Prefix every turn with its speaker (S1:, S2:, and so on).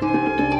S1: Música